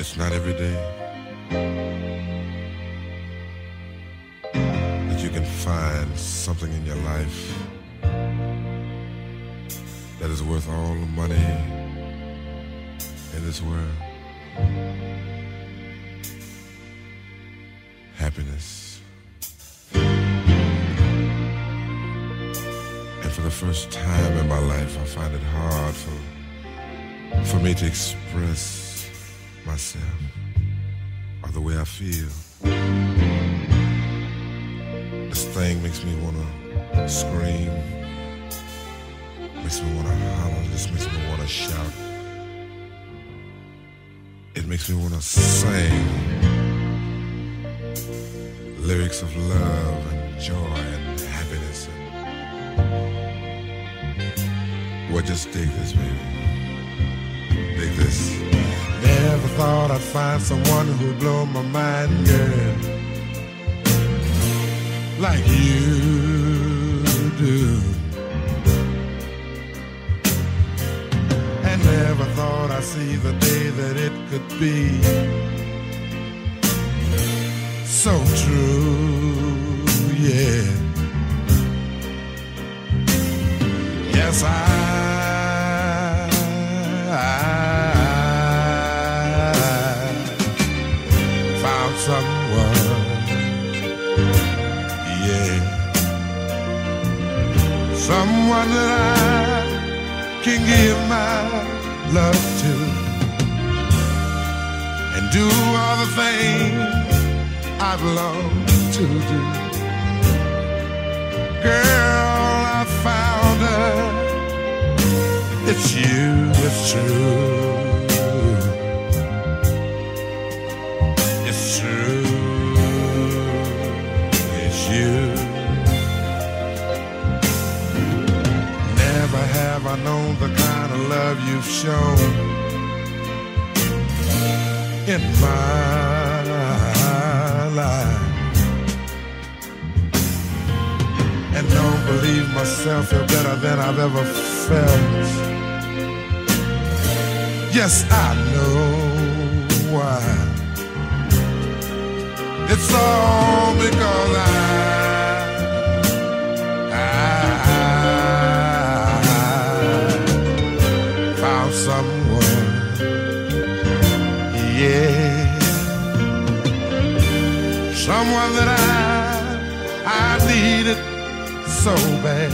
It's not every day that you can find something in your life that is worth all the money in this world. Happiness. And for the first time in my life, I find it hard for, for me to express myself or the way I feel. This thing makes me want to scream, makes me want to holler, this makes me want to shout. It makes me want to sing lyrics of love and joy and happiness. Well, just dig this, baby. Dig this. Never thought I'd find someone who'd blow my mind, girl, like you do. And never thought I'd see the day that it could be so true, yeah. Yes, I, someone that I can give my love to and do all the things I've longed to do. Girl, I found her. It's you, it's true. Have I known the kind of love you've shown in my life. And don't believe myself, you're better than I've ever felt. Yes, I know why. It's all because I, someone, yeah, someone that I I needed so bad.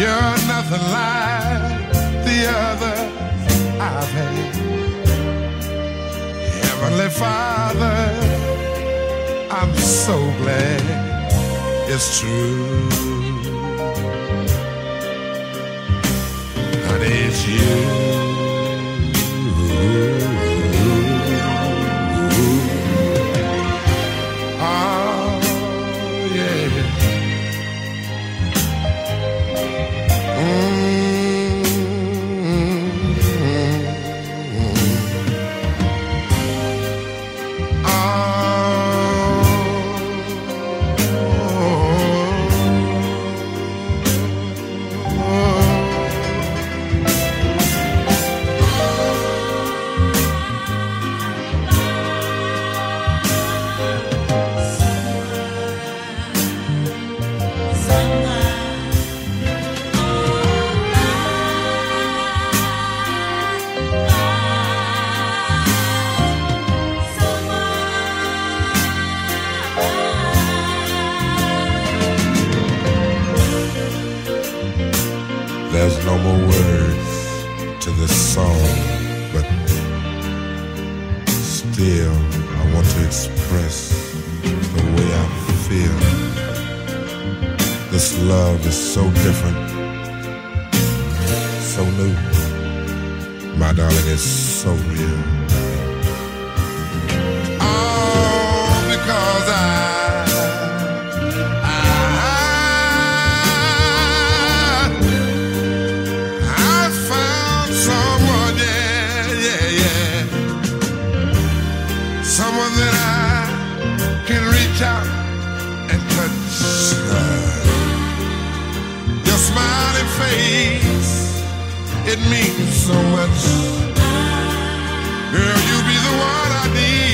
You're nothing like the others I've had. Heavenly Father, I'm so glad it's true. It's you. There's no more words to this song, but still I want to express the way I feel. This love is so different, so new. My darling is so real. Can reach out and touch. Your smiling face, it means so much. Girl, you be the one I need